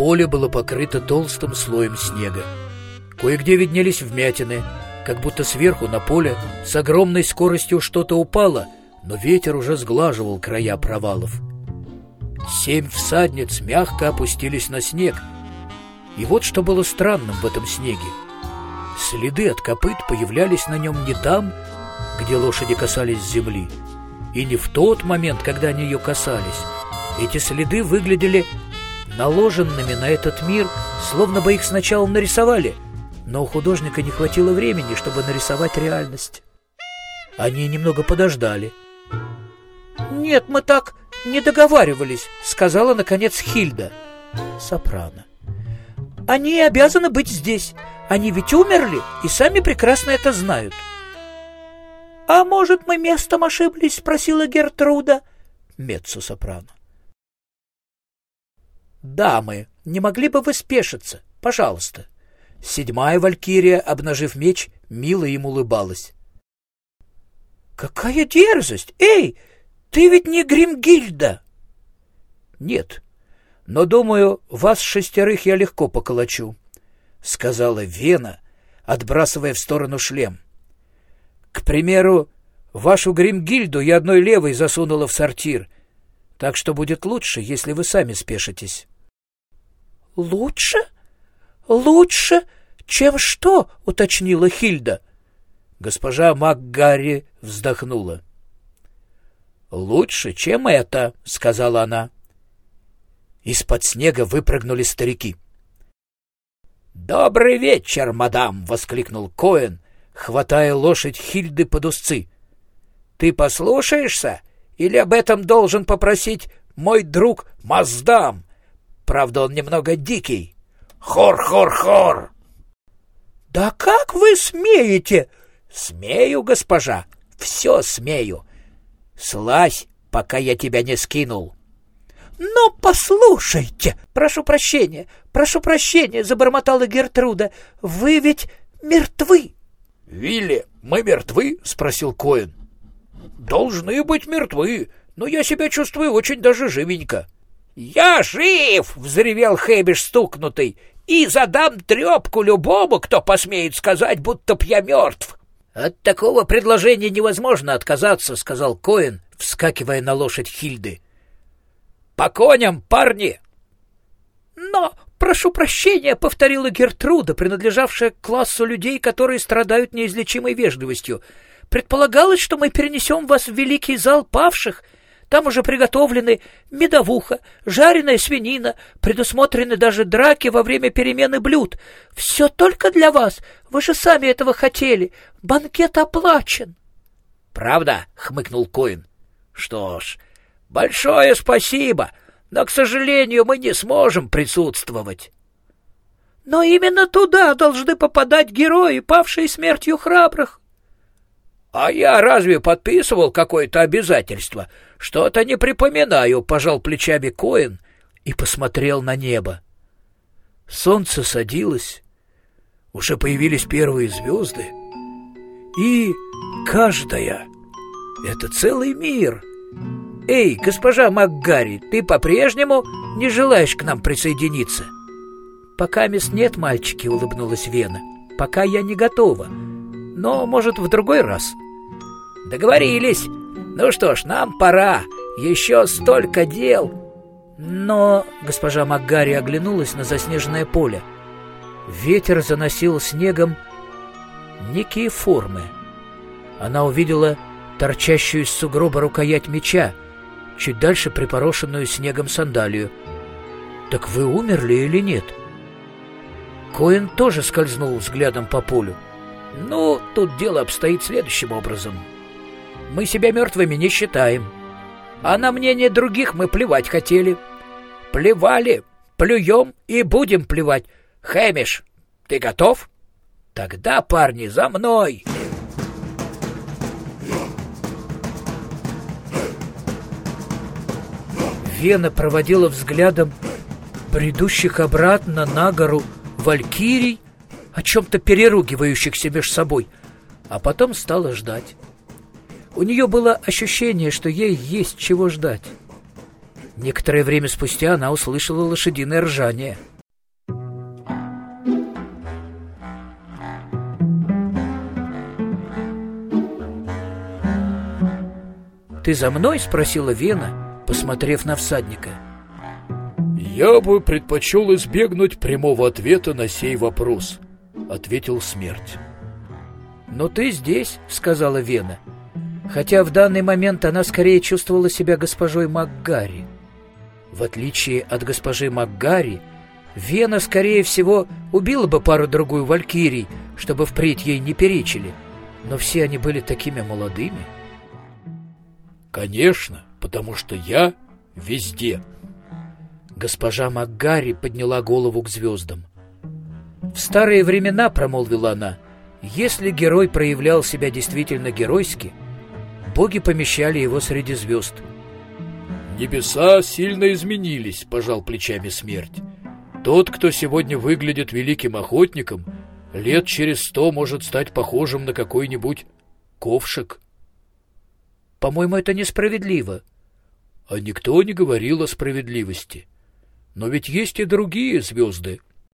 Поле было покрыто толстым слоем снега. Кое-где виднелись вмятины, как будто сверху на поле с огромной скоростью что-то упало, но ветер уже сглаживал края провалов. Семь всадниц мягко опустились на снег. И вот что было странным в этом снеге. Следы от копыт появлялись на нем не там, где лошади касались земли, и не в тот момент, когда они ее касались. Эти следы выглядели наложенными на этот мир, словно бы их сначала нарисовали, но у художника не хватило времени, чтобы нарисовать реальность. Они немного подождали. «Нет, мы так не договаривались», — сказала, наконец, Хильда. Сопрано. «Они обязаны быть здесь. Они ведь умерли и сами прекрасно это знают». «А может, мы местом ошиблись?» — спросила Гертруда. Меццо-сопрано. «Дамы, не могли бы вы спешиться? Пожалуйста». Седьмая валькирия, обнажив меч, мило им улыбалась. «Какая дерзость! Эй, ты ведь не Гримгильда!» «Нет, но, думаю, вас шестерых я легко поколочу», — сказала Вена, отбрасывая в сторону шлем. К примеру, вашу гримгильду я одной левой засунула в сортир, так что будет лучше, если вы сами спешитесь. — Лучше? Лучше, чем что? — уточнила Хильда. Госпожа МакГарри вздохнула. — Лучше, чем это, — сказала она. Из-под снега выпрыгнули старики. — Добрый вечер, мадам! — воскликнул Коэн, хватая лошадь Хильды под узцы. «Ты послушаешься? Или об этом должен попросить мой друг Маздам? Правда, он немного дикий. Хор-хор-хор!» «Да как вы смеете?» «Смею, госпожа, все смею. Слазь, пока я тебя не скинул». «Но послушайте!» «Прошу прощения, прошу прощения!» — забормотала Гертруда. «Вы ведь мертвы!» «Вилли, мы мертвы?» — спросил Коэн. «Должны быть мертвы, но я себя чувствую очень даже живенько». «Я жив!» — взревел Хэбиш стукнутый. «И задам трепку любому, кто посмеет сказать, будто б я мертв!» «От такого предложения невозможно отказаться», — сказал Коэн, вскакивая на лошадь Хильды. «По коням, парни!» «Но «Прошу прощения», — повторила Гертруда, принадлежавшая к классу людей, которые страдают неизлечимой вежливостью. «Предполагалось, что мы перенесем вас в великий зал павших. Там уже приготовлены медовуха, жареная свинина, предусмотрены даже драки во время перемены блюд. Все только для вас. Вы же сами этого хотели. Банкет оплачен». «Правда?» — хмыкнул Коин. «Что ж, большое спасибо но, к сожалению, мы не сможем присутствовать. Но именно туда должны попадать герои, павшие смертью храбрых. А я разве подписывал какое-то обязательство? Что-то не припоминаю, пожал плечами Коин и посмотрел на небо. Солнце садилось, уже появились первые звезды, и каждая — это целый мир — «Эй, госпожа МакГарри, ты по-прежнему не желаешь к нам присоединиться?» «Пока мест нет, мальчики», — улыбнулась Вена. «Пока я не готова. Но, может, в другой раз». «Договорились. Ну что ж, нам пора. Еще столько дел». Но госпожа МакГарри оглянулась на заснеженное поле. Ветер заносил снегом некие формы. Она увидела торчащую из сугроба рукоять меча, чуть дальше припорошенную снегом сандалию. «Так вы умерли или нет?» Коэн тоже скользнул взглядом по полю. «Ну, тут дело обстоит следующим образом. Мы себя мертвыми не считаем, а на мнение других мы плевать хотели. Плевали, плюем и будем плевать. Хэмиш, ты готов? Тогда, парни, за мной!» Вена проводила взглядом бредущих обратно на гору валькирий, о чем-то переругивающихся между собой, а потом стала ждать. У нее было ощущение, что ей есть чего ждать. Некоторое время спустя она услышала лошадиное ржание. «Ты за мной?» — спросила Вена, посмотрев на всадника. «Я бы предпочел избегнуть прямого ответа на сей вопрос», ответил смерть. «Но ты здесь», — сказала Вена, хотя в данный момент она скорее чувствовала себя госпожой Макгари. В отличие от госпожи Макгари, Вена, скорее всего, убила бы пару-другую валькирий, чтобы впредь ей не перечили, но все они были такими молодыми. «Конечно, потому что я везде». Госпожа Макгари подняла голову к звездам. «В старые времена, — промолвила она, — если герой проявлял себя действительно геройски, боги помещали его среди звезд». «Небеса сильно изменились», — пожал плечами смерть. «Тот, кто сегодня выглядит великим охотником, лет через сто может стать похожим на какой-нибудь ковшик». «По-моему, это несправедливо». «А никто не говорил о справедливости. Но ведь есть и другие звезды,